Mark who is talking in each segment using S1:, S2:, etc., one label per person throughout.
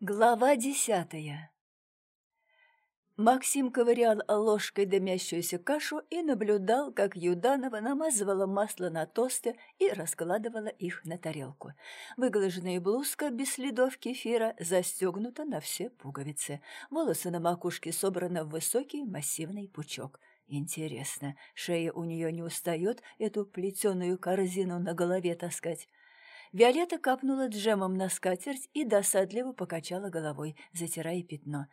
S1: Глава десятая Максим ковырял ложкой дымящуюся кашу и наблюдал, как Юданова намазывала масло на тосты и раскладывала их на тарелку. Выглаженная блузка без следов кефира застегнута на все пуговицы. Волосы на макушке собраны в высокий массивный пучок. Интересно, шея у нее не устает эту плетеную корзину на голове таскать? Виолетта капнула джемом на скатерть и досадливо покачала головой, затирая пятно.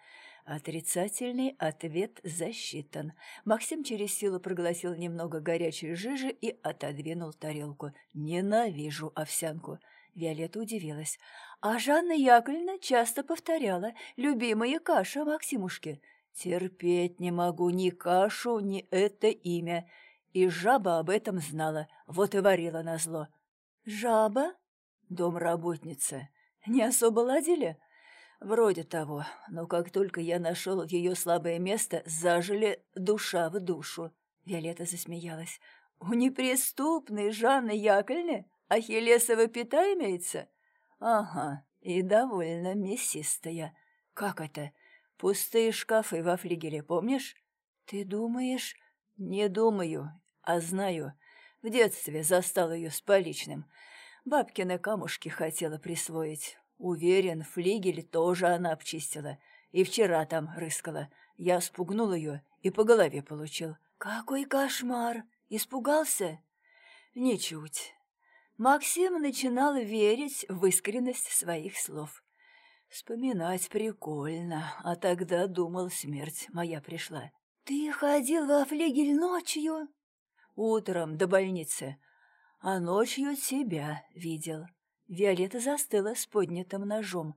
S1: Отрицательный ответ засчитан. Максим через силу проглотил немного горячей жижи и отодвинул тарелку. «Ненавижу овсянку!» Виолетта удивилась. А Жанна Яковлевна часто повторяла «любимая каша Максимушки». «Терпеть не могу ни кашу, ни это имя». И жаба об этом знала, вот и варила назло. «Жаба?» «Домработница. Не особо ладили?» Вроде того, но как только я нашел ее слабое место, зажили душа в душу. Виолетта засмеялась. У неприступной Жанны Яковлевны ахиллесова пята имеется? Ага, и довольно мясистая. Как это? Пустые шкафы во флигеле, помнишь? Ты думаешь? Не думаю, а знаю. В детстве застал ее с поличным. Бабкины камушки хотела присвоить. Уверен, флигель тоже она обчистила. И вчера там рыскала. Я спугнул ее и по голове получил. Какой кошмар! Испугался? Ничуть. Максим начинал верить в искренность своих слов. Вспоминать прикольно, а тогда думал, смерть моя пришла. «Ты ходил во флигель ночью?» «Утром до больницы, а ночью тебя видел». Виолетта застыла с поднятым ножом.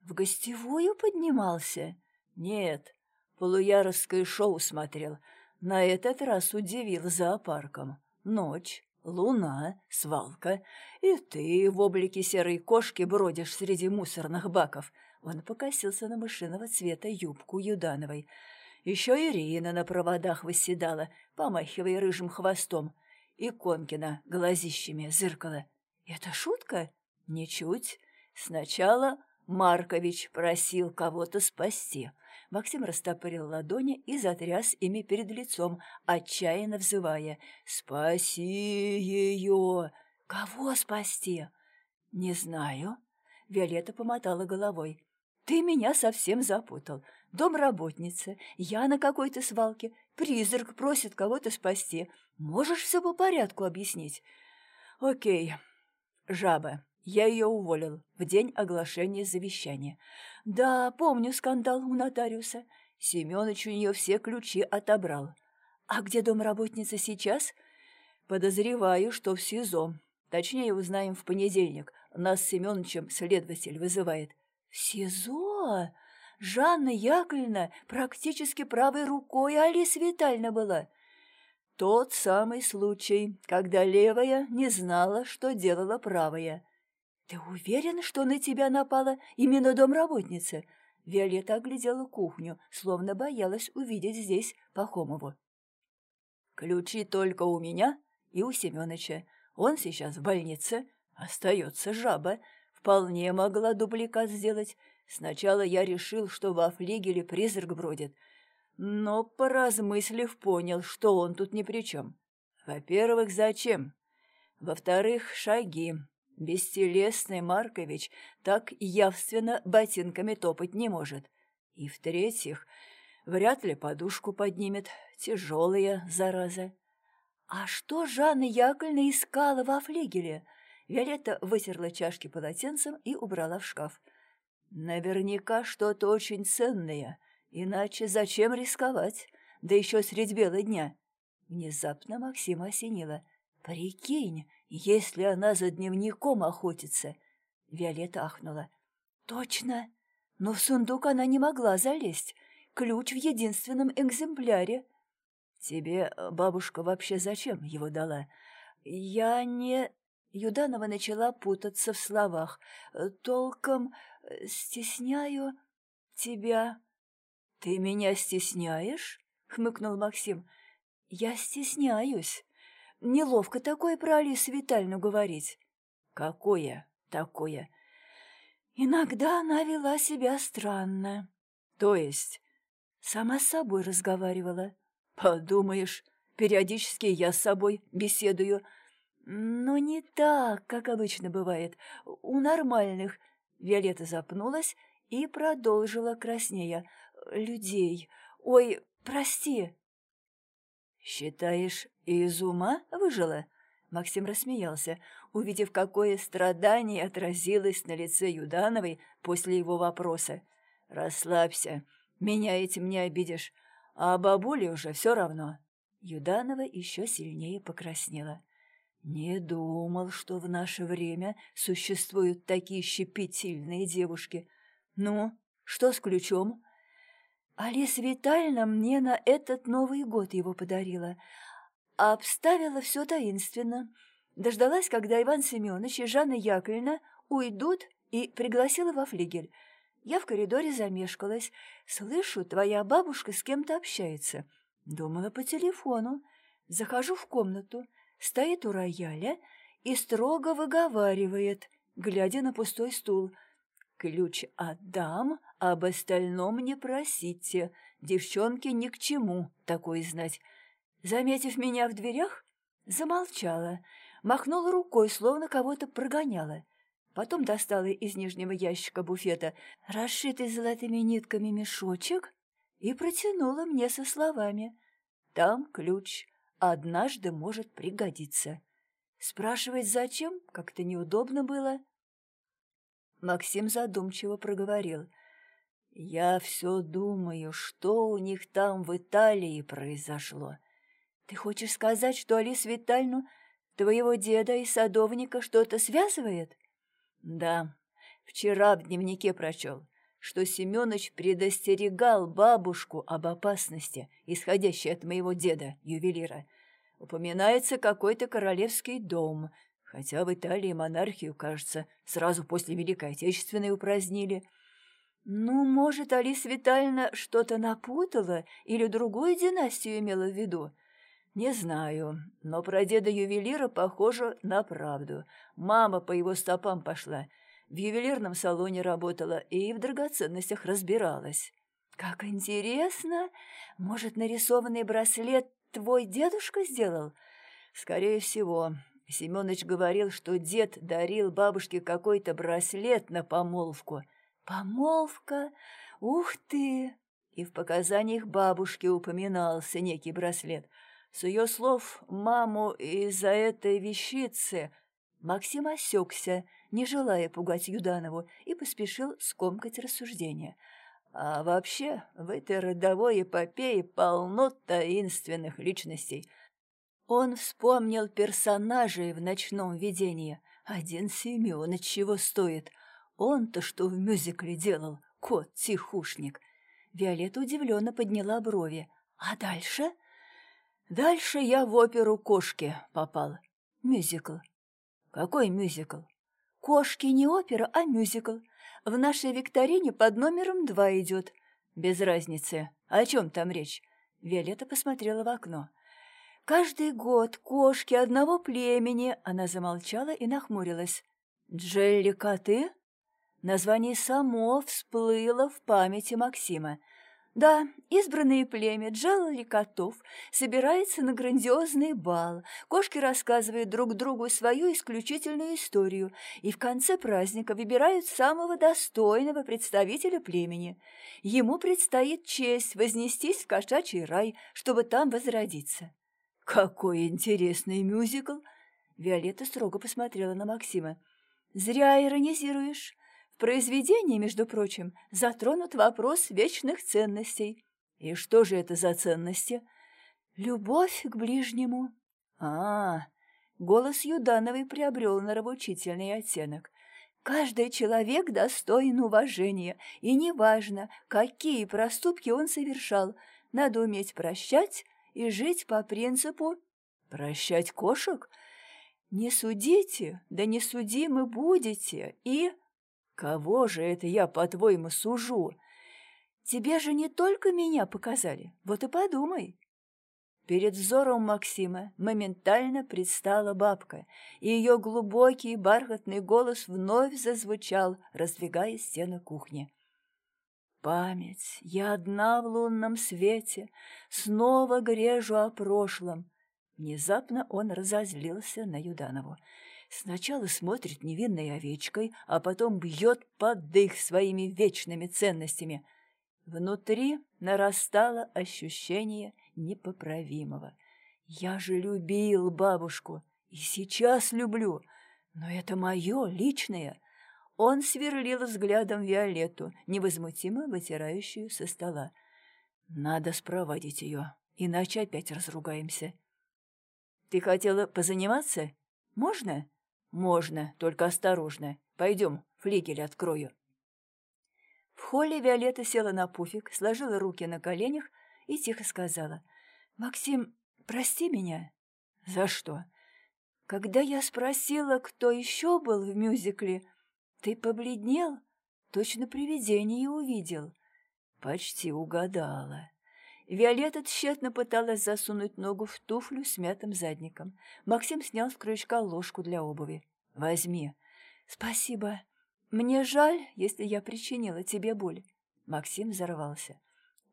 S1: «В гостевую поднимался?» «Нет, полуяровское шоу смотрел. На этот раз удивил зоопарком. Ночь, луна, свалка, и ты в облике серой кошки бродишь среди мусорных баков». Он покосился на мышиного цвета юбку Юдановой. Еще Ирина на проводах восседала, помахивая рыжим хвостом. И Конкина глазищами зыркала. «Это шутка?» Ничуть. Сначала Маркович просил кого-то спасти. Максим растопырил ладони и затряс ими перед лицом, отчаянно взывая «Спаси ее!» «Кого спасти?» «Не знаю». Виолетта помотала головой. «Ты меня совсем запутал. Домработница, я на какой-то свалке, призрак просит кого-то спасти. Можешь все по порядку объяснить?» «Окей, жаба, я ее уволил в день оглашения завещания. Да, помню скандал у нотариуса. Семёныч у нее все ключи отобрал. А где домработница сейчас? Подозреваю, что в СИЗО. Точнее, узнаем в понедельник. Нас с Семёнычем следователь вызывает. В СИЗО? Жанна Яковлевна практически правой рукой Алисы Витальевна была. Тот самый случай, когда левая не знала, что делала правая. «Ты уверен, что на тебя напала именно домработница?» Виолетта оглядела кухню, словно боялась увидеть здесь Пахомову. «Ключи только у меня и у Семёныча. Он сейчас в больнице. Остается жаба. Вполне могла дубликат сделать. Сначала я решил, что во флигеле призрак бродит, но, поразмыслив, понял, что он тут ни при чем. Во-первых, зачем? Во-вторых, шаги. Бестелесный Маркович так явственно ботинками топать не может. И в-третьих, вряд ли подушку поднимет, тяжелая зараза. А что Жанна Яковлевна искала во флигеле? Виолетта вытерла чашки полотенцем и убрала в шкаф. Наверняка что-то очень ценное, иначе зачем рисковать, да еще средь бела дня. Внезапно Максима осенила. «Прикинь, если она за дневником охотится!» Виолетта ахнула. «Точно! Но в сундук она не могла залезть. Ключ в единственном экземпляре». «Тебе э, бабушка вообще зачем его дала?» «Я не...» Юданова начала путаться в словах. «Толком э, стесняю тебя». «Ты меня стесняешь?» — хмыкнул Максим. «Я стесняюсь. Неловко такое про Алису Витальевну говорить. Какое такое? Иногда она вела себя странно.
S2: То есть?
S1: Сама с собой разговаривала.
S2: Подумаешь, периодически я с собой беседую.
S1: Но не так, как обычно бывает. У нормальных. Виолетта запнулась и продолжила краснея. Людей. Ой, прости.
S2: Считаешь, из ума выжила?
S1: Максим рассмеялся, увидев, какое страдание отразилось на лице Юдановой после его вопроса.
S2: «Расслабься, меня этим не обидишь, а бабуле уже все равно».
S1: Юданова еще сильнее покраснела. «Не думал, что в наше время существуют такие щепетильные девушки. Ну, что с ключом?» Алиса Витальевна мне на этот Новый год его подарила, обставила все таинственно. Дождалась, когда Иван Семенович и Жанна Яковлевна уйдут, и пригласила во флигель. Я в коридоре замешкалась. Слышу, твоя бабушка с кем-то общается. Думала по телефону. Захожу в комнату, стоит у рояля и строго выговаривает, глядя на пустой стул. «Ключ отдам, об остальном не просите. Девчонки ни к чему такое знать. Заметив меня в дверях, замолчала, махнула рукой, словно кого-то прогоняла. Потом достала из нижнего ящика буфета расшитый золотыми нитками мешочек и протянула мне со словами «Там ключ, однажды может пригодиться». Спрашивать зачем, как-то неудобно было. Максим задумчиво проговорил. «Я все думаю, что у них там в Италии произошло. Ты хочешь сказать, что Алис Витальну, твоего деда и садовника что-то связывает?
S2: Да, вчера в дневнике прочел, что Семёныч предостерегал бабушку об опасности, исходящей от моего деда, ювелира. Упоминается какой-то королевский дом, хотя в Италии монархию, кажется, сразу после Великой Отечественной упразднили.
S1: Ну, может, Алис Витальевна что-то напутала или другую династию имела в виду?
S2: «Не знаю, но про деда-ювелира похоже на правду. Мама по его стопам пошла. В ювелирном салоне работала и в драгоценностях разбиралась».
S1: «Как интересно! Может, нарисованный браслет твой дедушка сделал?»
S2: «Скорее всего. Семёныч говорил, что дед дарил бабушке какой-то браслет на помолвку».
S1: «Помолвка? Ух ты!»
S2: И в показаниях бабушки упоминался некий браслет – с ее слов, маму из-за этой вещицы Максим осекся, не желая пугать Юданову, и поспешил скомкать рассуждения. А вообще, в этой родовой эпопее полно таинственных личностей. Он вспомнил персонажей в ночном видении. Один Семёныч чего стоит. Он-то что в мюзикле делал? Кот-тихушник. Виолетта удивленно подняла брови. А дальше? Дальше я в оперу «Кошки» попал. Мюзикл.
S1: Какой мюзикл? «Кошки» не опера, а мюзикл. В нашей викторине под номером два идет.
S2: Без разницы. О чем там речь?
S1: Виолетта посмотрела в окно. «Каждый год кошки одного племени...» Она замолчала и нахмурилась.
S2: «Джелли-коты?» Название само всплыло в памяти Максима.
S1: Да, избранное племя Джелли котов собирается на грандиозный бал. Кошки рассказывают друг другу свою исключительную историю и в конце праздника выбирают самого достойного представителя племени. Ему предстоит честь вознестись в кошачий рай, чтобы там возродиться.
S2: «Какой интересный мюзикл!»
S1: Виолетта строго посмотрела на Максима. «Зря иронизируешь произведении, между прочим, затронут вопрос вечных ценностей.
S2: И что же это за ценности?
S1: Любовь к ближнему.
S2: А, голос Юдановой приобрел нравоучительный оттенок.
S1: Каждый человек достоин уважения, и неважно, какие проступки он совершал, надо уметь прощать и жить по принципу
S2: «прощать кошек?»
S1: «Не судите, да не судимы будете, и...»
S2: Кого же это я, по-твоему, сужу?
S1: Тебе же не только меня показали, вот и подумай. Перед взором Максима моментально предстала бабка, и ее глубокий бархатный голос вновь зазвучал, раздвигая стены кухни. Память, я одна в лунном свете, снова грежу о прошлом. Внезапно он разозлился на Юданову. Сначала смотрит невинной овечкой, а потом бьет под дых своими вечными ценностями. Внутри нарастало ощущение непоправимого. Я же любил бабушку и сейчас люблю, но это мое личное. Он сверлил взглядом Виолетту, невозмутимо вытирающую со стола. Надо спроводить ее, иначе опять разругаемся. Ты хотела позаниматься? Можно? «Можно, только осторожно. Пойдем, флигель открою». В холле Виолетта села на пуфик, сложила руки на коленях и тихо сказала. «Максим, прости меня». «За что?» «Когда я спросила, кто еще был в мюзикле, ты побледнел, точно привидение увидел». «Почти угадала». Виолетта тщетно пыталась засунуть ногу в туфлю с мятым задником. Максим снял с крючка ложку для обуви. «Возьми». «Спасибо. Мне жаль, если я причинила тебе боль». Максим взорвался.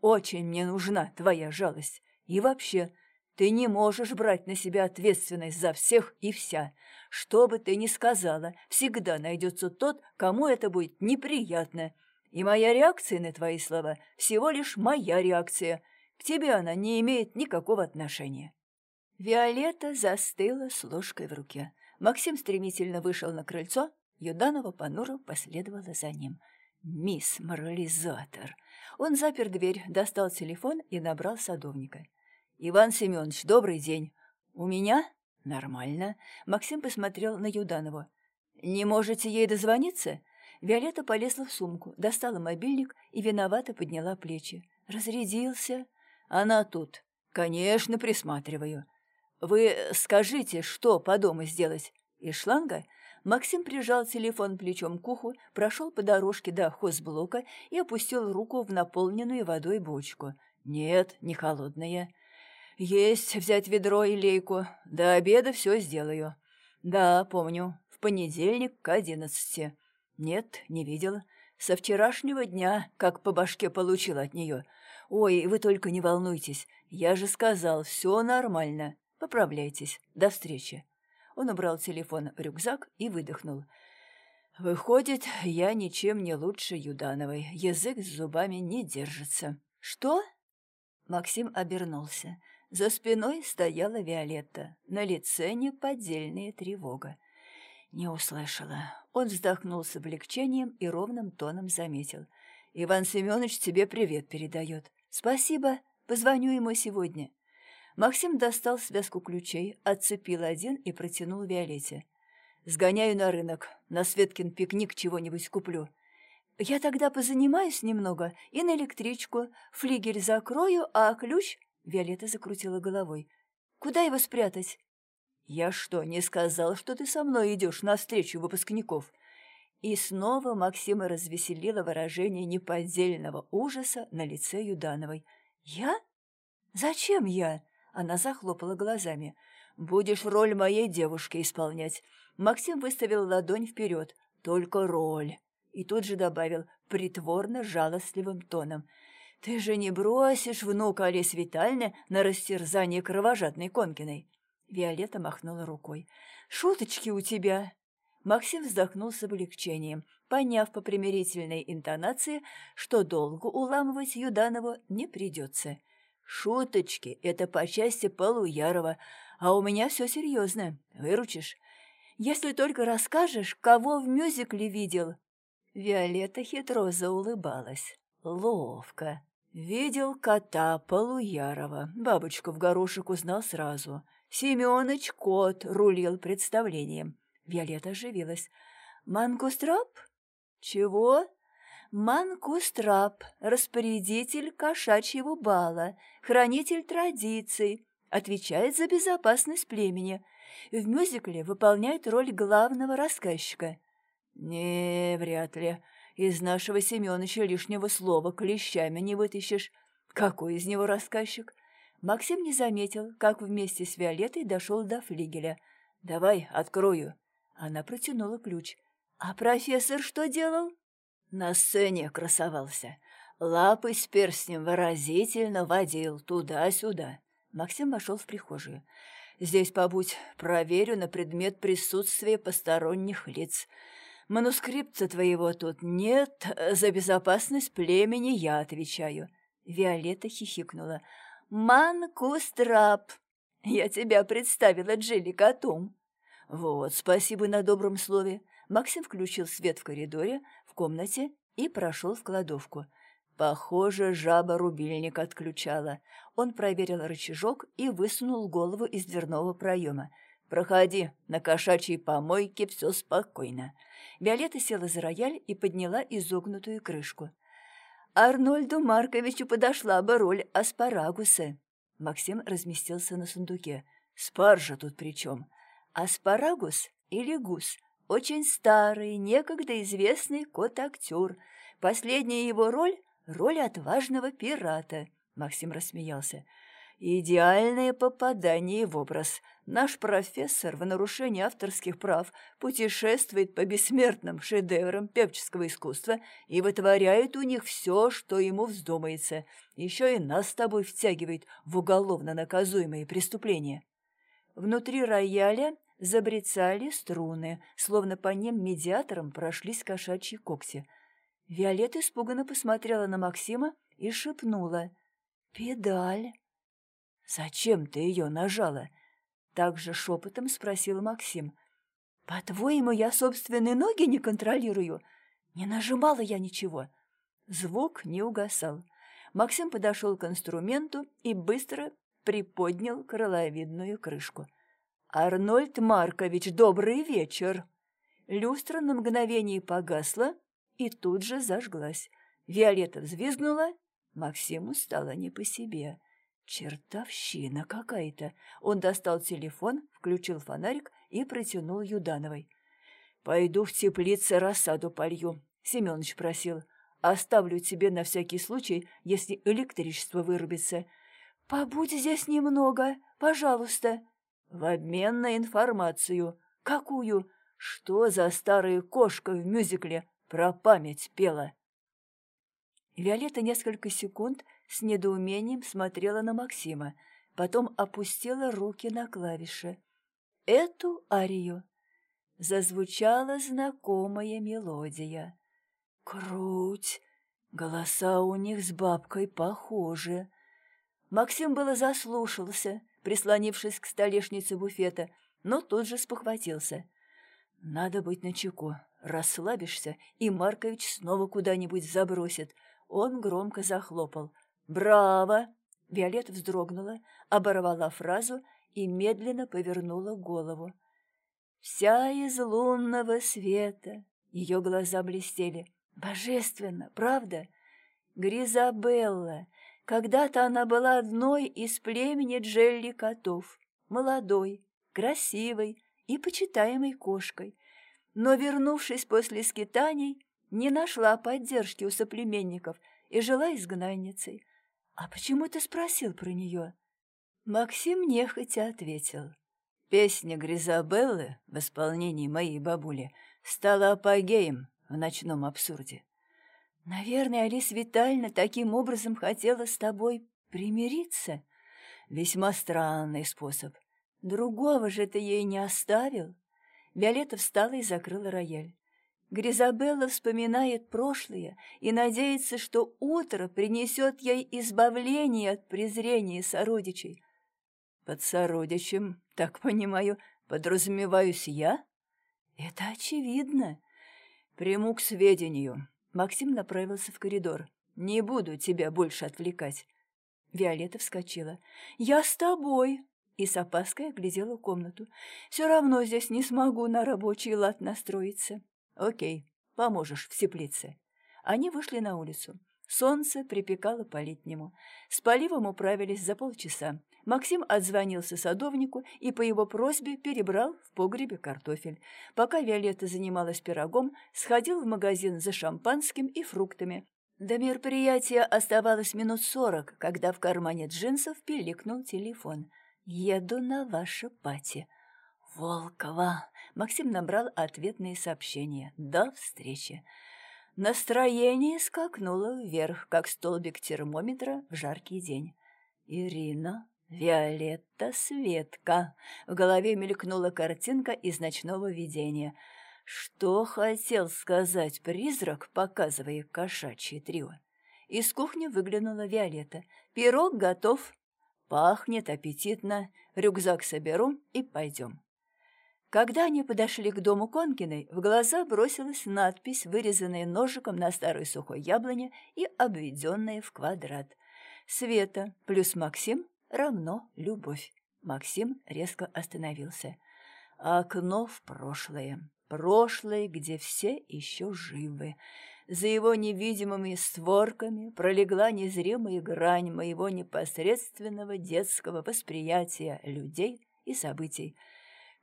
S1: «Очень мне нужна твоя жалость. И вообще, ты не можешь брать на себя ответственность за всех и вся. Что бы ты ни сказала, всегда найдется тот, кому это будет неприятно. И моя реакция на твои слова всего лишь моя реакция. К тебе она не имеет никакого отношения». Виолетта застыла с ложкой в руке. Максим стремительно вышел на крыльцо, Юданова понуро последовала за ним. «Мисс Морализатор!» Он запер дверь, достал телефон и набрал садовника. «Иван Семенович, добрый день!» «У меня?» «Нормально». Максим посмотрел на Юданову. «Не можете ей дозвониться?» Виолетта полезла в сумку, достала мобильник и виновато подняла плечи. «Разрядился?» «Она тут». «Конечно, присматриваю». «Вы скажите, что по дому сделать?» Из шланга Максим прижал телефон плечом к уху, прошел по дорожке до хозблока и опустил руку в наполненную водой бочку. «Нет, не холодная». «Есть взять ведро и лейку. До обеда все сделаю». «Да, помню. В понедельник к одиннадцати». «Нет, не видел. Со вчерашнего дня, как по башке получил от нее. Ой, вы только не волнуйтесь. Я же сказал, все нормально». Поправляйтесь. До встречи». Он убрал телефон в рюкзак и выдохнул. «Выходит, я ничем не лучше Юдановой. Язык с зубами не держится». «Что?» Максим обернулся. За спиной стояла Виолетта. На лице неподдельная тревога. Не услышала. Он вздохнул с облегчением и ровным тоном заметил. «Иван Семенович тебе привет передает. Спасибо. Позвоню ему сегодня». Максим достал связку ключей, отцепил один и протянул Виолетте. «Сгоняю на рынок, на Светкин пикник чего-нибудь куплю. Я тогда позанимаюсь немного и на электричку, флигель закрою, а ключ...» Виолетта закрутила головой. «Куда его спрятать?» «Я что, не сказал, что ты со мной идешь на встречу выпускников?» И снова Максима развеселило выражение неподдельного ужаса на лице Юдановой. «Я? Зачем я?» Она захлопала глазами. «Будешь роль моей девушки исполнять». Максим выставил ладонь вперед. «Только роль». И тут же добавил притворно жалостливым тоном. «Ты же не бросишь внука Олесь Витальны на растерзание кровожадной Конкиной?» Виолетта махнула рукой. «Шуточки у тебя!» Максим вздохнул с облегчением, поняв по примирительной интонации, что долго уламывать Юданову не придется. «Шуточки — это по части Полуярова, а у меня все серьезно. Выручишь? Если только расскажешь, кого в мюзикле видел». Виолетта хитро заулыбалась. Ловко. Видел кота Полуярова. Бабочку в горошек узнал сразу. Семёныч кот рулил представлением. Виолетта оживилась. «Мангустроп? Чего?» Манкустрап, распорядитель кошачьего бала, хранитель традиций, отвечает за безопасность племени. В мюзикле выполняет роль главного рассказчика. Не, вряд ли. Из нашего Семёныча лишнего слова клещами не вытащишь. Какой из него рассказчик? Максим не заметил, как вместе с Виолеттой дошел до флигеля. «Давай, открою». Она протянула ключ. «А профессор что делал?» На сцене красовался. Лапы с перстнем выразительно водил туда-сюда. Максим вошел в прихожую. «Здесь побудь, проверю на предмет присутствия посторонних лиц. Манускрипта твоего тут нет, за безопасность племени я отвечаю». Виолетта хихикнула. «Манкустрап! Я тебя представила Джилли котом!» «Вот, спасибо на добром слове!» Максим включил свет в коридоре, в комнате и прошел в кладовку. Похоже, жаба рубильник отключала. Он проверил рычажок и высунул голову из дверного проема. «Проходи, на кошачьей помойке все спокойно». Виолетта села за рояль и подняла изогнутую крышку. Арнольду Марковичу подошла бы роль аспарагуса. Максим разместился на сундуке. Спаржа тут при чем? Аспарагус или гус? Очень старый, некогда известный кот-актер. Последняя его роль — роль отважного пирата. Максим рассмеялся. Идеальное попадание в образ. Наш профессор в нарушении авторских прав путешествует по бессмертным шедеврам певческого искусства и вытворяет у них все, что ему вздумается. Еще и нас с тобой втягивает в уголовно наказуемые преступления. Внутри рояля забрецали струны, словно по ним медиатором прошлись кошачьи когти. Виолетта испуганно посмотрела на Максима и шепнула «Педаль». «Зачем ты ее нажала?» Также шепотом спросил Максим. «По-твоему, я собственные ноги не контролирую? Не нажимала я ничего». Звук не угасал. Максим подошел к инструменту и быстро приподнял крыловидную крышку. «Арнольд Маркович, добрый вечер!» Люстра на мгновение погасла и тут же зажглась. Виолетта взвизгнула, Максиму стало не по себе. Чертовщина какая-то. Он достал телефон, включил фонарик и протянул Юдановой. «Пойду в теплице рассаду полью», — Семёныч просил. «Оставлю тебе на всякий случай, если электричество вырубится». «Побудь здесь немного, пожалуйста». «В обмен на информацию». «Какую?» «Что за старая кошка в мюзикле про память пела?» Виолетта несколько секунд с недоумением смотрела на Максима, потом опустила руки на клавиши. Эту арию зазвучала знакомая мелодия. Круть! Голоса у них с бабкой похожи. Максим было заслушался, прислонившись к столешнице буфета, но тут же спохватился. «Надо быть начеку. Расслабишься, и Маркович снова куда-нибудь забросит», он громко захлопал. «Браво!» Виолетта вздрогнула, оборвала фразу и медленно повернула голову. «Вся из лунного света!» Ее глаза блестели. «Божественно, правда?» «Гризабелла! Когда-то она была одной из племени Джелли котов, молодой, красивой и почитаемой кошкой. Но, вернувшись после скитаний, не нашла поддержки у соплеменников и жила изгнанницей. А почему ты спросил про нее? Максим нехотя ответил. Песня Гризабеллы в исполнении моей бабули стала апогеем в ночном абсурде. Наверное, Алис Витальевна таким образом хотела с тобой примириться. Весьма странный способ. Другого же ты ей не оставил. Виолетта встала и закрыла рояль. Гризабелла вспоминает прошлое и надеется, что утро принесет ей избавление от презрения сородичей. Под сородичем, так понимаю, подразумеваюсь я? Это очевидно. Приму к сведению. Максим направился в коридор. Не буду тебя больше отвлекать. Виолетта вскочила. «Я с тобой!» И с опаской оглядела комнату. «Все равно здесь не смогу на рабочий лад настроиться». «Окей, поможешь в теплице». Они вышли на улицу. Солнце припекало по-летнему. С поливом управились за полчаса. Максим отзвонился садовнику и по его просьбе перебрал в погребе картофель. Пока Виолетта занималась пирогом, сходил в магазин за шампанским и фруктами. До мероприятия оставалось минут сорок, когда в кармане джинсов пиликнул телефон. «Еду на ваше пати». «Волкова!» Максим набрал ответные сообщения. «До встречи!» Настроение скакнуло вверх, как столбик термометра в жаркий день. «Ирина, Виолетта, Светка!» В голове мелькнула картинка из ночного видения – что хотел сказать призрак, показывая кошачье трио? Из кухни выглянула Виолетта. Пирог готов. Пахнет аппетитно. Рюкзак соберу и пойдем. Когда они подошли к дому Конкиной, в глаза бросилась надпись, вырезанная ножиком на старой сухой яблоне и обведенная в квадрат. Света плюс Максим равно любовь. Максим резко остановился. Окно в прошлое прошлое, где все еще живы. За его невидимыми створками пролегла незримая грань моего непосредственного детского восприятия людей и событий.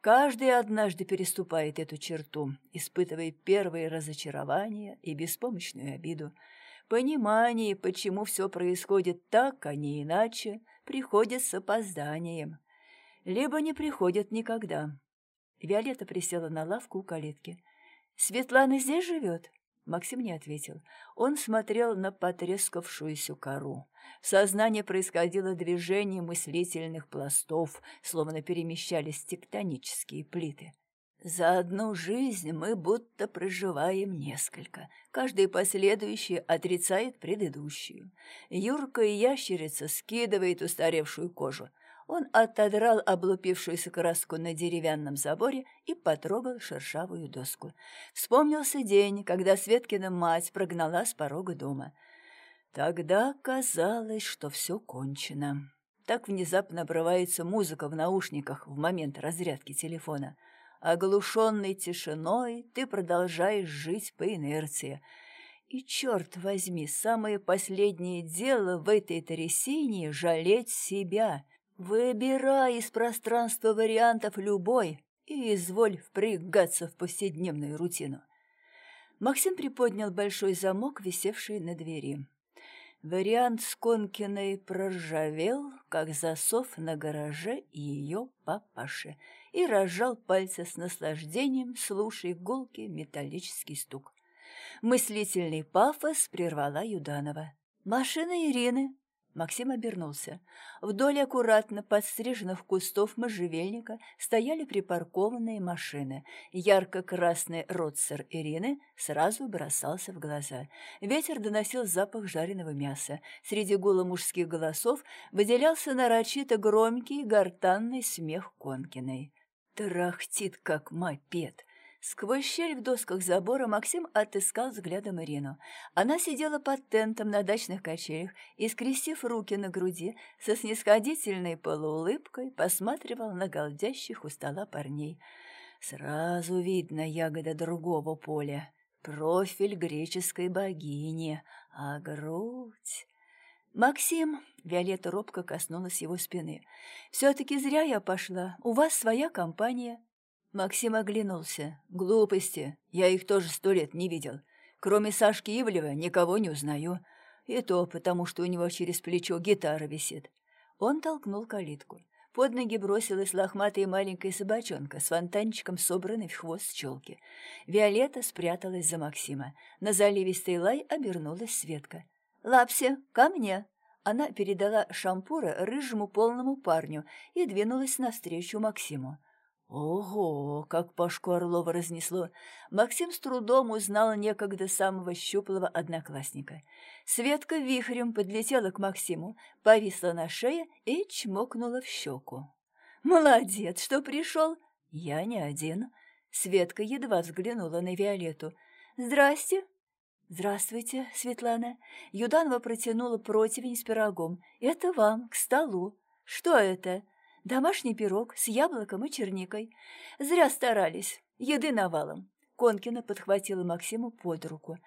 S1: Каждый однажды переступает эту черту, испытывая первые разочарования и беспомощную обиду. Понимание, почему все происходит так, а не иначе, приходит с опозданием. Либо не приходит никогда. Виолетта присела на лавку у калитки. «Светлана здесь живет?» Максим не ответил. Он смотрел на потрескавшуюся кору. В сознании происходило движение мыслительных пластов, словно перемещались тектонические плиты. За одну жизнь мы будто проживаем несколько. Каждая последующая отрицает предыдущую. Юрка и ящерица скидывает устаревшую кожу. Он отодрал облупившуюся краску на деревянном заборе и потрогал шершавую доску. Вспомнился день, когда Светкина мать прогнала с порога дома. Тогда казалось, что все кончено. Так внезапно обрывается музыка в наушниках в момент разрядки телефона. Оглушенный тишиной ты продолжаешь жить по инерции. И, черт возьми, самое последнее дело в этой трясине — жалеть себя — Выбирай из пространства вариантов любой и изволь впрягаться в повседневную рутину. Максим приподнял большой замок, висевший на двери. Вариант с Конкиной проржавел, как засов на гараже ее папаши, и разжал пальцы с наслаждением, слушая гулкий металлический стук. Мыслительный пафос прервала Юданова. «Машина Ирины!» Максим обернулся. Вдоль аккуратно подстриженных кустов можжевельника стояли припаркованные машины. Ярко-красный родсер Ирины сразу бросался в глаза. Ветер доносил запах жареного мяса. Среди гула мужских голосов выделялся нарочито громкий гортанный смех Конкиной. «Трахтит, как мопед!» Сквозь щель в досках забора Максим отыскал взглядом Ирину. Она сидела под тентом на дачных качелях и, скрестив руки на груди, со снисходительной полуулыбкой посматривал на голдящих у стола парней. Сразу видно ягода другого поля, профиль греческой богини, а грудь... «Максим!» — Виолетта робко коснулась его спины. «Все-таки зря я пошла. У вас своя компания». Максим оглянулся. «Глупости. Я их тоже сто лет не видел. Кроме Сашки Ивлева никого не узнаю. И то потому, что у него через плечо гитара висит». Он толкнул калитку. Под ноги бросилась лохматая маленькая собачонка с фонтанчиком, собранной в хвост челки. Виолетта спряталась за Максима. На заливистый лай обернулась Светка. «Лапси, ко мне!» Она передала шампура рыжему полному парню и двинулась навстречу Максиму. Ого, как Пашку Орлова разнесло! Максим с трудом узнал некогда самого щуплого одноклассника. Светка вихрем подлетела к Максиму, повисла на шее и чмокнула в щеку. «Молодец, что пришел!» «Я не один». Светка едва взглянула на Виолетту. «Здрасте!» «Здравствуйте, Светлана!» Юданова протянула противень с пирогом. «Это вам, к столу. Что это?» Домашний пирог с яблоком и черникой. Зря старались. Еды навалом. Конкина подхватила Максиму под руку.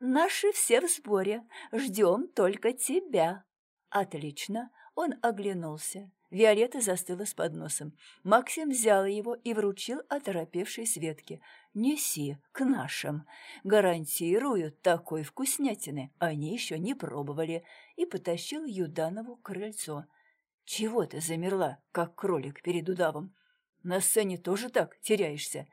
S1: «Наши все в сборе. Ждем только тебя». «Отлично». Он оглянулся. Виолетта застыла с подносом. Максим взял его и вручил оторопевшей Светке. Неси к нашим. Гарантирую, такой вкуснятины они еще не пробовали. И потащил Юданову к крыльцу. Чего ты замерла, как кролик перед удавом? На сцене тоже так теряешься.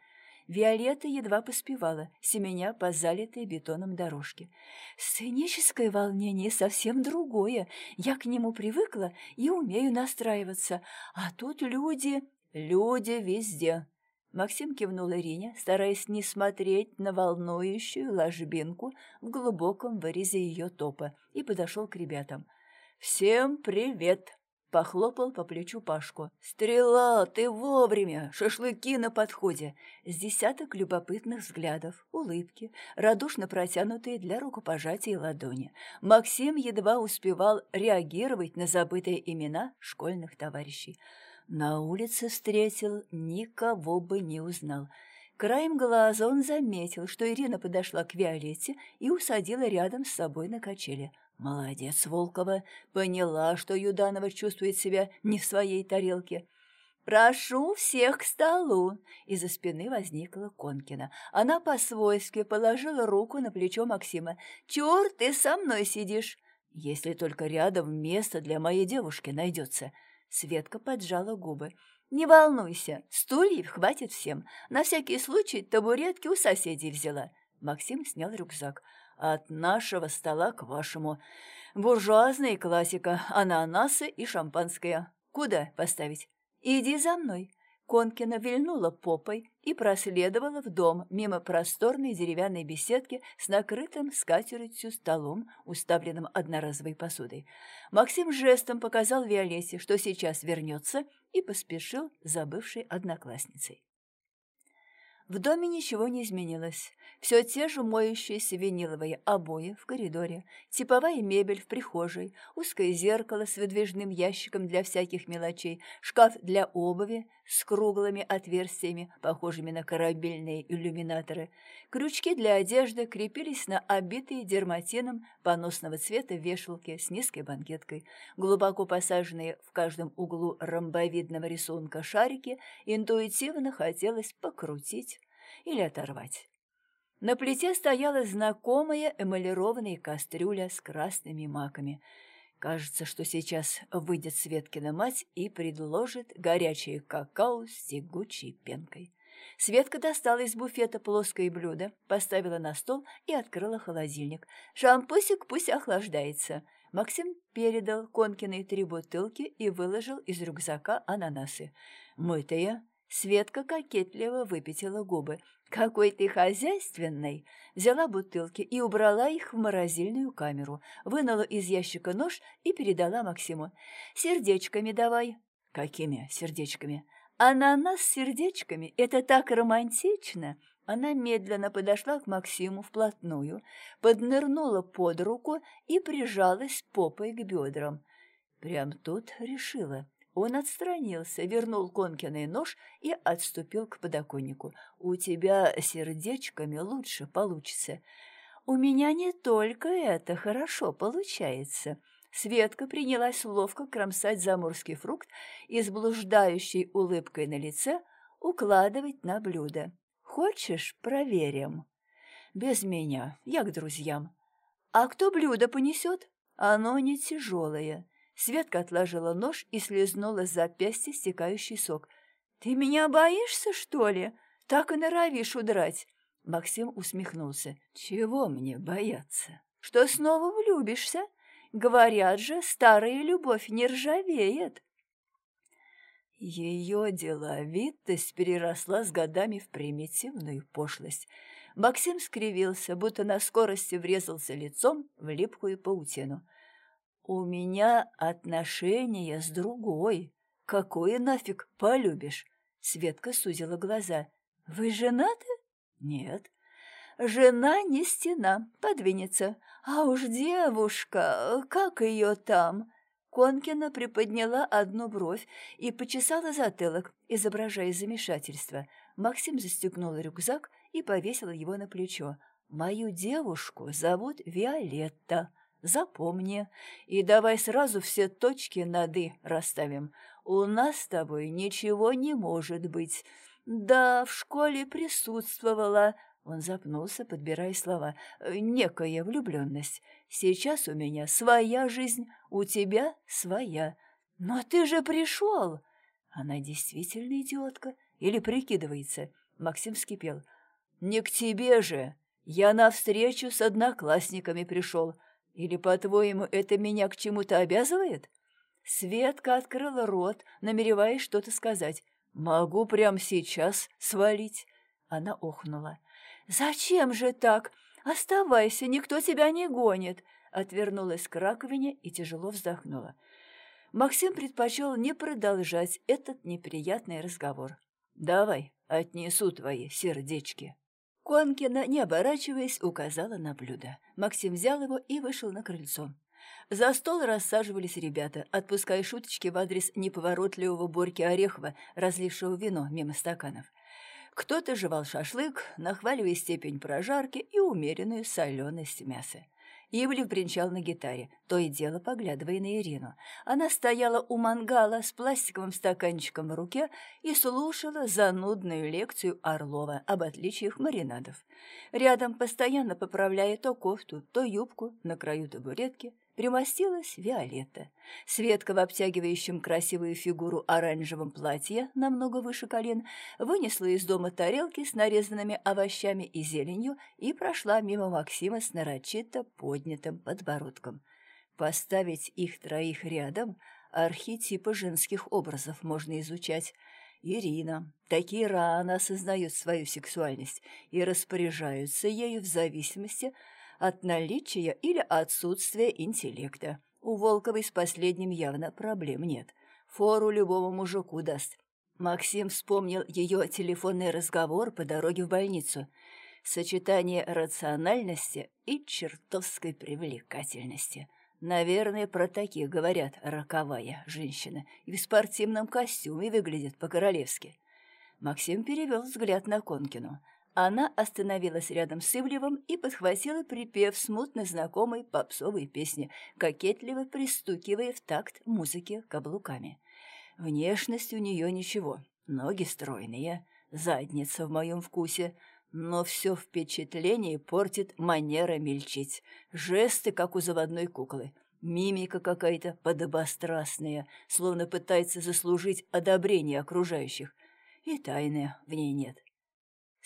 S1: Виолетта едва поспевала, семеня по залитой бетоном дорожке. Сценическое волнение совсем другое. Я к нему привыкла и умею настраиваться. А тут люди... Люди везде. Максим кивнул Ирине, стараясь не смотреть на волнующую ложбинку в глубоком вырезе ее топа, и подошел к ребятам. «Всем привет!» Похлопал по плечу Пашку. «Стрела, ты вовремя! Шашлыки на подходе!» С десяток любопытных взглядов, улыбки, радушно протянутые для рукопожатия ладони. Максим едва успевал реагировать на забытые имена школьных товарищей. На улице встретил, никого бы не узнал. Краем глаза он заметил, что Ирина подошла к Виолетте и усадила рядом с собой на качели. Молодец, Волкова, поняла, что Юданова чувствует себя не в своей тарелке. «Прошу всех к столу!» Из-за спины возникла Конкина. Она по-свойски положила руку на плечо Максима. «Чур, ты со мной сидишь!» «Если только рядом место для моей девушки найдется!» Светка поджала губы. «Не волнуйся, стульев хватит всем. На всякий случай табуретки у соседей взяла». Максим снял рюкзак. «От нашего стола к вашему. Буржуазная классика, ананасы и шампанское. Куда поставить?» «Иди за мной». Конкина вильнула попой и проследовала в дом мимо просторной деревянной беседки с накрытым скатертью столом, уставленным одноразовой посудой. Максим жестом показал Виолетте, что сейчас вернется, и поспешил за бывшей одноклассницей. В доме ничего не изменилось. Все те же моющиеся виниловые обои в коридоре, типовая мебель в прихожей, узкое зеркало с выдвижным ящиком для всяких мелочей, шкаф для обуви с круглыми отверстиями, похожими на корабельные иллюминаторы. Крючки для одежды крепились на обитые дерматином поносного цвета вешалки с низкой банкеткой. Глубоко посаженные в каждом углу ромбовидного рисунка шарики интуитивно хотелось покрутить или оторвать. На плите стояла знакомая эмалированная кастрюля с красными маками. Кажется, что сейчас выйдет Светкина мать и предложит горячее какао с тягучей пенкой. Светка достала из буфета плоское блюдо, поставила на стол и открыла холодильник. «Шампусик пусть охлаждается». Максим передал Конкиной три бутылки и выложил из рюкзака ананасы. «Мытые?» Светка кокетливо выпятила губы. «Какой ты хозяйственный!» Взяла бутылки и убрала их в морозильную камеру, вынула из ящика нож и передала Максиму. «Сердечками давай». «Какими сердечками?» «Ананас с сердечками — это так романтично!» Она медленно подошла к Максиму вплотную, поднырнула под руку и прижалась попой к бедрам. Прям тут решила. Он отстранился, вернул Конкиный нож и отступил к подоконнику. «У тебя сердечками лучше получится». «У меня не только это хорошо получается». Светка принялась ловко кромсать заморский фрукт и с блуждающей улыбкой на лице укладывать на блюдо. «Хочешь, проверим?» «Без меня, я к друзьям». «А кто блюдо понесет?» «Оно не тяжелое». Светка отложила нож и слезнула с запястья стекающий сок. «Ты меня боишься, что ли? Так и норовишь удрать!» Максим усмехнулся. «Чего мне бояться? Что снова влюбишься? Говорят же, старая любовь не ржавеет!» Ее деловитость переросла с годами в примитивную пошлость. Максим скривился, будто на скорости врезался лицом в липкую паутину. «У меня отношения с другой. Какое нафиг полюбишь?» Светка сузила глаза. «Вы женаты?» «Нет». «Жена не стена, подвинется. А уж девушка, как ее там?» Конкина приподняла одну бровь и почесала затылок, изображая замешательство. Максим застегнул рюкзак и повесил его на плечо. «Мою девушку зовут Виолетта. Запомни. И давай сразу все точки над «и» расставим. У нас с тобой ничего не может быть. Да, в школе присутствовала, он запнулся, подбирая слова. «Некая влюбленность. Сейчас у меня своя жизнь, у тебя своя. Но ты же пришел!» Она действительно идиотка или прикидывается? Максим вскипел. «Не к тебе же! Я на встречу с одноклассниками пришел. Или, по-твоему, это меня к чему-то обязывает?» Светка открыла рот, намереваясь что-то сказать. «Могу прямо сейчас свалить». Она охнула. «Зачем же так? Оставайся, никто тебя не гонит!» Отвернулась к раковине и тяжело вздохнула. Максим предпочел не продолжать этот неприятный разговор. «Давай, отнесу твои сердечки». Конкина, не оборачиваясь, указала на блюдо. Максим взял его и вышел на крыльцо. За стол рассаживались ребята, отпуская шуточки в адрес неповоротливого Борьки Орехова, разлившего вино мимо стаканов. Кто-то жевал шашлык, нахваливая степень прожарки и умеренную соленость мяса. Ивлев бренчал на гитаре, то и дело поглядывая на Ирину. Она стояла у мангала с пластиковым стаканчиком в руке и слушала занудную лекцию Орлова об отличиях маринадов. Рядом, постоянно поправляя то кофту, то юбку на краю табуретки, примостилась Виолетта. Светка в обтягивающем красивую фигуру оранжевом платье, намного выше колен, вынесла из дома тарелки с нарезанными овощами и зеленью и прошла мимо Максима с нарочито поднятым подбородком. Поставить их троих рядом — архетипы женских образов можно изучать. Ирина. Такие рано осознают свою сексуальность и распоряжаются ею в зависимости от наличия или отсутствия интеллекта. У Волковой с последним явно проблем нет. Фору любому мужику даст. Максим вспомнил ее телефонный разговор по дороге в больницу. Сочетание рациональности и чертовской привлекательности. Наверное, про таких говорят роковая женщина. И в спортивном костюме выглядит по-королевски. Максим перевел взгляд на Конкину – она остановилась рядом с Ивлевым и подхватила припев смутно знакомой попсовой песни, кокетливо пристукивая в такт музыки каблуками. Внешность у нее ничего, ноги стройные, задница в моем вкусе, но все впечатление портит манера мельчить, жесты, как у заводной куклы, мимика какая-то подобострастная, словно пытается заслужить одобрение окружающих, и тайны в ней нет.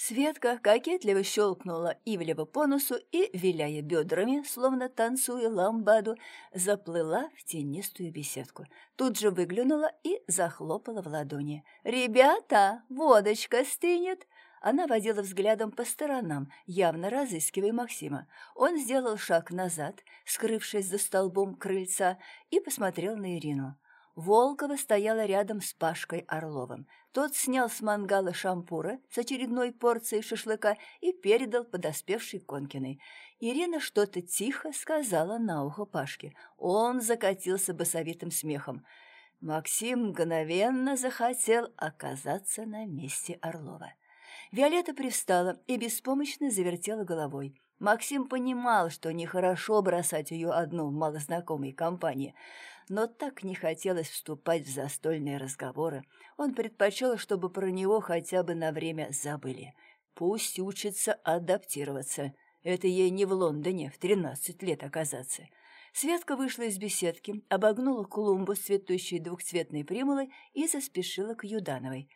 S1: Светка кокетливо щелкнула Ивлева по носу и, виляя бедрами, словно танцуя ламбаду, заплыла в тенистую беседку. Тут же выглянула и захлопала в ладони. «Ребята, водочка стынет!» Она водила взглядом по сторонам, явно разыскивая Максима. Он сделал шаг назад, скрывшись за столбом крыльца, и посмотрел на Ирину. Волкова стояла рядом с Пашкой Орловым. Тот снял с мангала шампура с очередной порцией шашлыка и передал подоспевшей Конкиной. Ирина что-то тихо сказала на ухо Пашке. Он закатился басовитым смехом. Максим мгновенно захотел оказаться на месте Орлова. Виолетта привстала и беспомощно завертела головой. Максим понимал, что нехорошо бросать ее одну в малознакомой компании, но так не хотелось вступать в застольные разговоры. Он предпочел, чтобы про него хотя бы на время забыли. Пусть учится адаптироваться. Это ей не в Лондоне в тринадцать лет оказаться. Светка вышла из беседки, обогнула клумбу с цветущей двухцветной примулой и заспешила к Юдановой.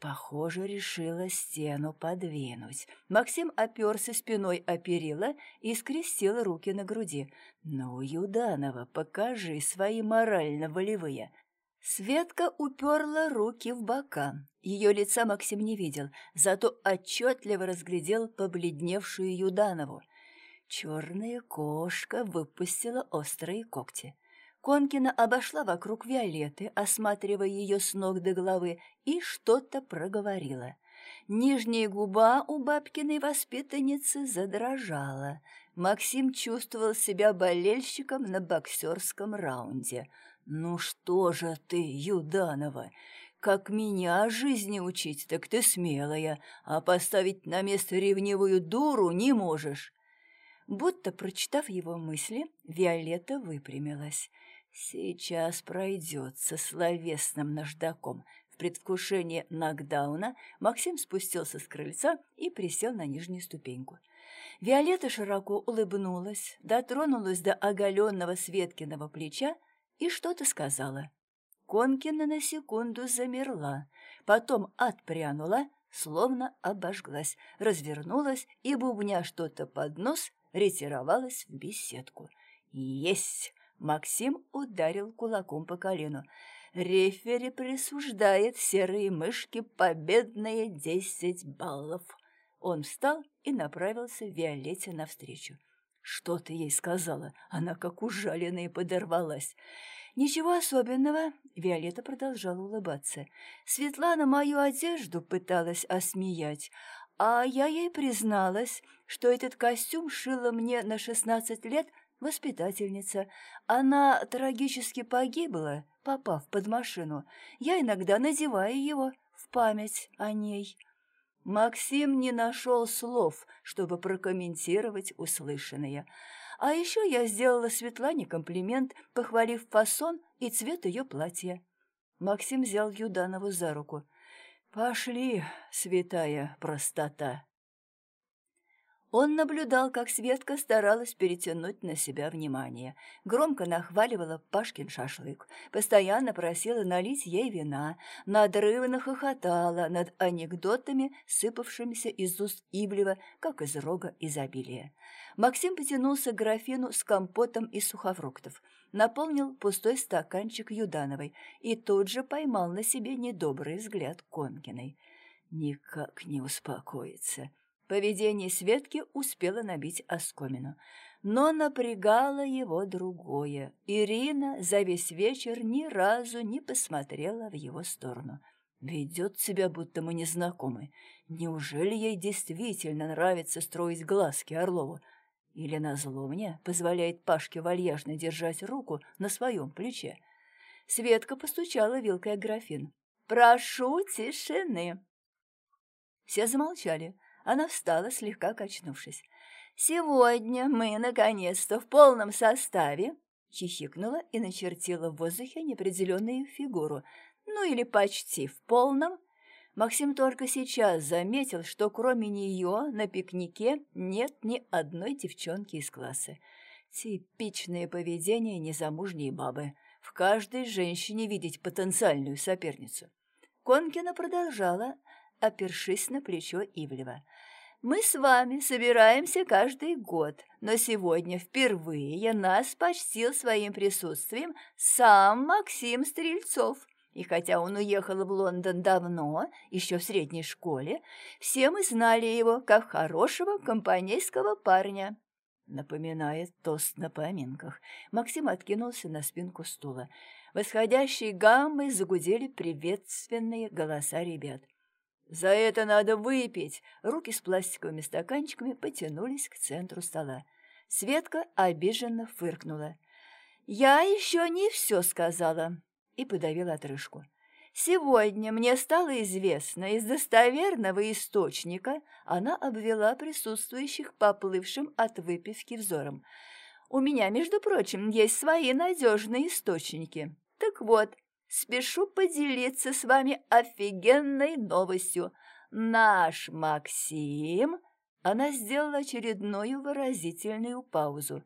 S1: Похоже, решила стену подвинуть. Максим оперся спиной о перила и скрестил руки на груди. «Ну, Юданова, покажи свои морально-волевые». Светка уперла руки в бока. Ее лица Максим не видел, зато отчетливо разглядел побледневшую Юданову. Черная кошка выпустила острые когти. Конкина обошла вокруг Виолеты, осматривая ее с ног до головы, и что-то проговорила. Нижняя губа у бабкиной воспитанницы задрожала. Максим чувствовал себя болельщиком на боксерском раунде. «Ну что же ты, Юданова, как меня жизни учить, так ты смелая, а поставить на место ревнивую дуру не можешь». Будто прочитав его мысли, Виолетта выпрямилась. Сейчас пройдет со словесным наждаком. В предвкушении нокдауна Максим спустился с крыльца и присел на нижнюю ступеньку. Виолетта широко улыбнулась, дотронулась до оголенного Светкиного плеча и что-то сказала. Конкина на секунду замерла, потом отпрянула, словно обожглась, развернулась и, бубня что-то под нос, ретировалась в беседку. «Есть!» — Максим ударил кулаком по колену. Рефери присуждает серые мышки победные десять баллов. Он встал и направился Виолетте навстречу. «Что ты ей сказала?» Она как ужаленная подорвалась. «Ничего особенного», — Виолетта продолжала улыбаться. «Светлана мою одежду пыталась осмеять, а я ей призналась, что этот костюм шила мне на шестнадцать лет воспитательница. Она трагически погибла, попав под машину. Я иногда надеваю его в память о ней». Максим не нашел слов, чтобы прокомментировать услышанное. А еще я сделала Светлане комплимент, похвалив фасон и цвет ее платья. Максим взял Юданову за руку. «Пошли, святая простота!» Он наблюдал, как Светка старалась перетянуть на себя внимание. Громко нахваливала Пашкин шашлык, постоянно просила налить ей вина, надрывно хохотала над анекдотами, сыпавшимися из уст Иблева, как из рога изобилия. Максим потянулся к графину с компотом из сухофруктов, наполнил пустой стаканчик Юдановой и тут же поймал на себе недобрый взгляд Конкиной. «Никак не успокоится». Поведение Светки успело набить оскомину. Но напрягало его другое. Ирина за весь вечер ни разу не посмотрела в его сторону. Ведет себя, будто мы не знакомы. Неужели ей действительно нравится строить глазки Орлову? Или назло мне позволяет Пашке вальяжно держать руку на своем плече? Светка постучала вилкой о графин. «Прошу тишины!» Все замолчали. Она встала, слегка качнувшись. «Сегодня мы, наконец-то, в полном составе!» Чихикнула и начертила в воздухе неопределенную фигуру. Ну или почти в полном. Максим только сейчас заметил, что кроме нее на пикнике нет ни одной девчонки из класса. Типичное поведение незамужней бабы. В каждой женщине видеть потенциальную соперницу. Конкина продолжала, опершись на плечо Ивлева. «Мы с вами собираемся каждый год, но сегодня впервые нас почтил своим присутствием сам Максим Стрельцов». И хотя он уехал в Лондон давно, еще в средней школе, все мы знали его как хорошего компанейского парня. Напоминает тост на поминках. Максим откинулся на спинку стула. Восходящие гаммы загудели приветственные голоса ребят. «За это надо выпить!» Руки с пластиковыми стаканчиками потянулись к центру стола. Светка обиженно фыркнула. «Я еще не все сказала!» и подавила отрыжку. «Сегодня мне стало известно из достоверного источника, она обвела присутствующих поплывшим от выпивки взором. У меня, между прочим, есть свои надежные источники. Так вот, спешу поделиться с вами офигенной новостью. Наш Максим...» Она сделала очередную выразительную паузу.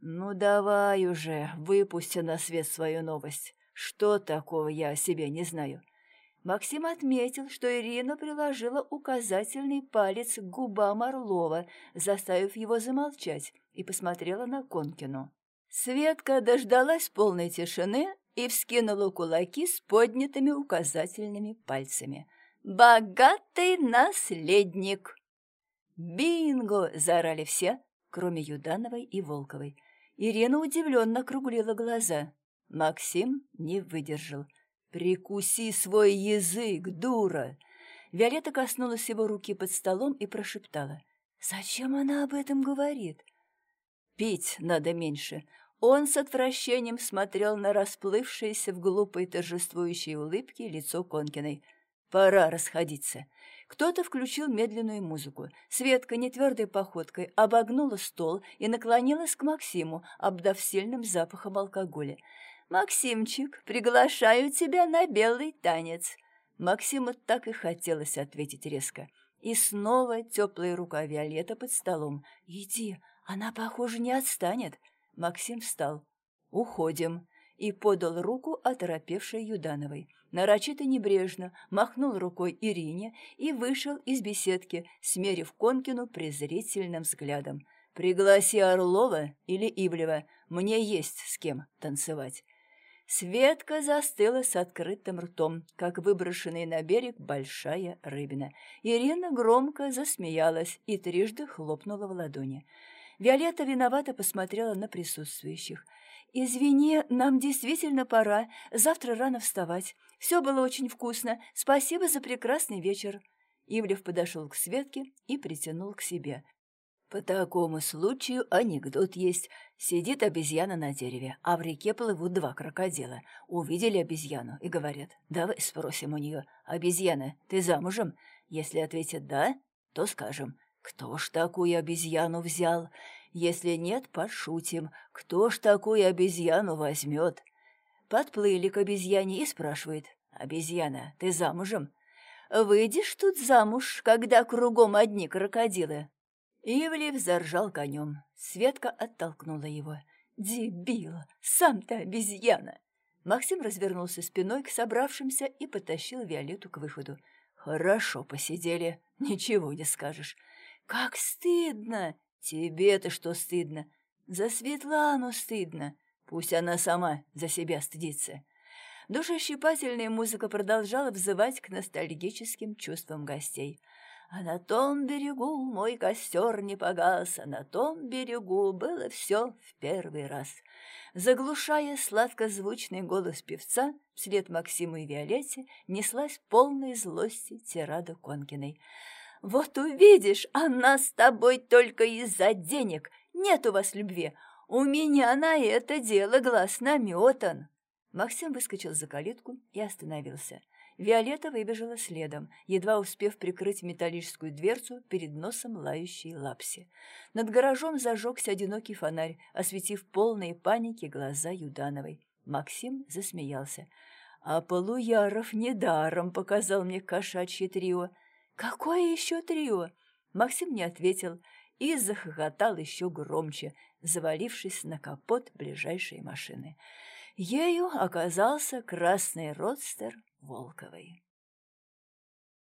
S1: «Ну, давай уже, выпусти на свет свою новость. Что такого я о себе не знаю?» Максим отметил, что Ирина приложила указательный палец к губам Орлова, заставив его замолчать, и посмотрела на Конкину. Светка дождалась полной тишины, и вскинула кулаки с поднятыми указательными пальцами. «Богатый наследник!» «Бинго!» — заорали все, кроме Юдановой и Волковой. Ирина удивленно округлила глаза. Максим не выдержал. «Прикуси свой язык, дура!» Виолетта коснулась его руки под столом и прошептала. «Зачем она об этом говорит?» «Пить надо меньше. Он с отвращением смотрел на расплывшееся в глупой торжествующей улыбке лицо Конкиной. «Пора расходиться». Кто-то включил медленную музыку. Светка нетвердой походкой обогнула стол и наклонилась к Максиму, обдав сильным запахом алкоголя. «Максимчик, приглашаю тебя на белый танец». Максиму так и хотелось ответить резко. И снова теплая рука Виолетта под столом. «Иди, она, похоже, не отстанет». Максим встал. «Уходим» и подал руку оторопевшей Юдановой. Нарочито небрежно махнул рукой Ирине и вышел из беседки, смерив Конкину презрительным взглядом. «Пригласи Орлова или Ивлева, мне есть с кем танцевать». Светка застыла с открытым ртом, как выброшенная на берег большая рыбина. Ирина громко засмеялась и трижды хлопнула в ладони. Виолетта виновато посмотрела на присутствующих – «Извини, нам действительно пора. Завтра рано вставать. Все было очень вкусно. Спасибо за прекрасный вечер». Ивлев подошел к Светке и притянул к себе. «По такому случаю анекдот есть. Сидит обезьяна на дереве, а в реке плывут два крокодила. Увидели обезьяну и говорят, давай спросим у нее, обезьяна, ты замужем? Если ответит «да», то скажем, кто ж такую обезьяну взял? Если нет, пошутим. Кто ж такую обезьяну возьмет? Подплыли к обезьяне и спрашивает. «Обезьяна, ты замужем?» «Выйдешь тут замуж, когда кругом одни крокодилы?» Ивлев заржал конем. Светка оттолкнула его. «Дебил! Сам ты обезьяна!» Максим развернулся спиной к собравшимся и потащил Виолетту к выходу. «Хорошо посидели, ничего не скажешь». «Как стыдно! Тебе-то что стыдно? За Светлану стыдно. Пусть она сама за себя стыдится. Душещипательная музыка продолжала взывать к ностальгическим чувствам гостей. А на том берегу мой костер не погас, а на том берегу было все в первый раз. Заглушая сладкозвучный голос певца, вслед Максиму и Виолетте неслась полной злости тирада Конкиной — вот увидишь, она с тобой только из-за денег. Нет у вас любви. У меня на это дело глаз наметан. Максим выскочил за калитку и остановился. Виолетта выбежала следом, едва успев прикрыть металлическую дверцу перед носом лающей лапси. Над гаражом зажегся одинокий фонарь, осветив полные паники глаза Юдановой. Максим засмеялся. «А Полуяров недаром показал мне кошачье трио. «Какое еще трио?» Максим не ответил и захохотал еще громче, завалившись на капот ближайшей машины. Ею оказался красный родстер Волковой.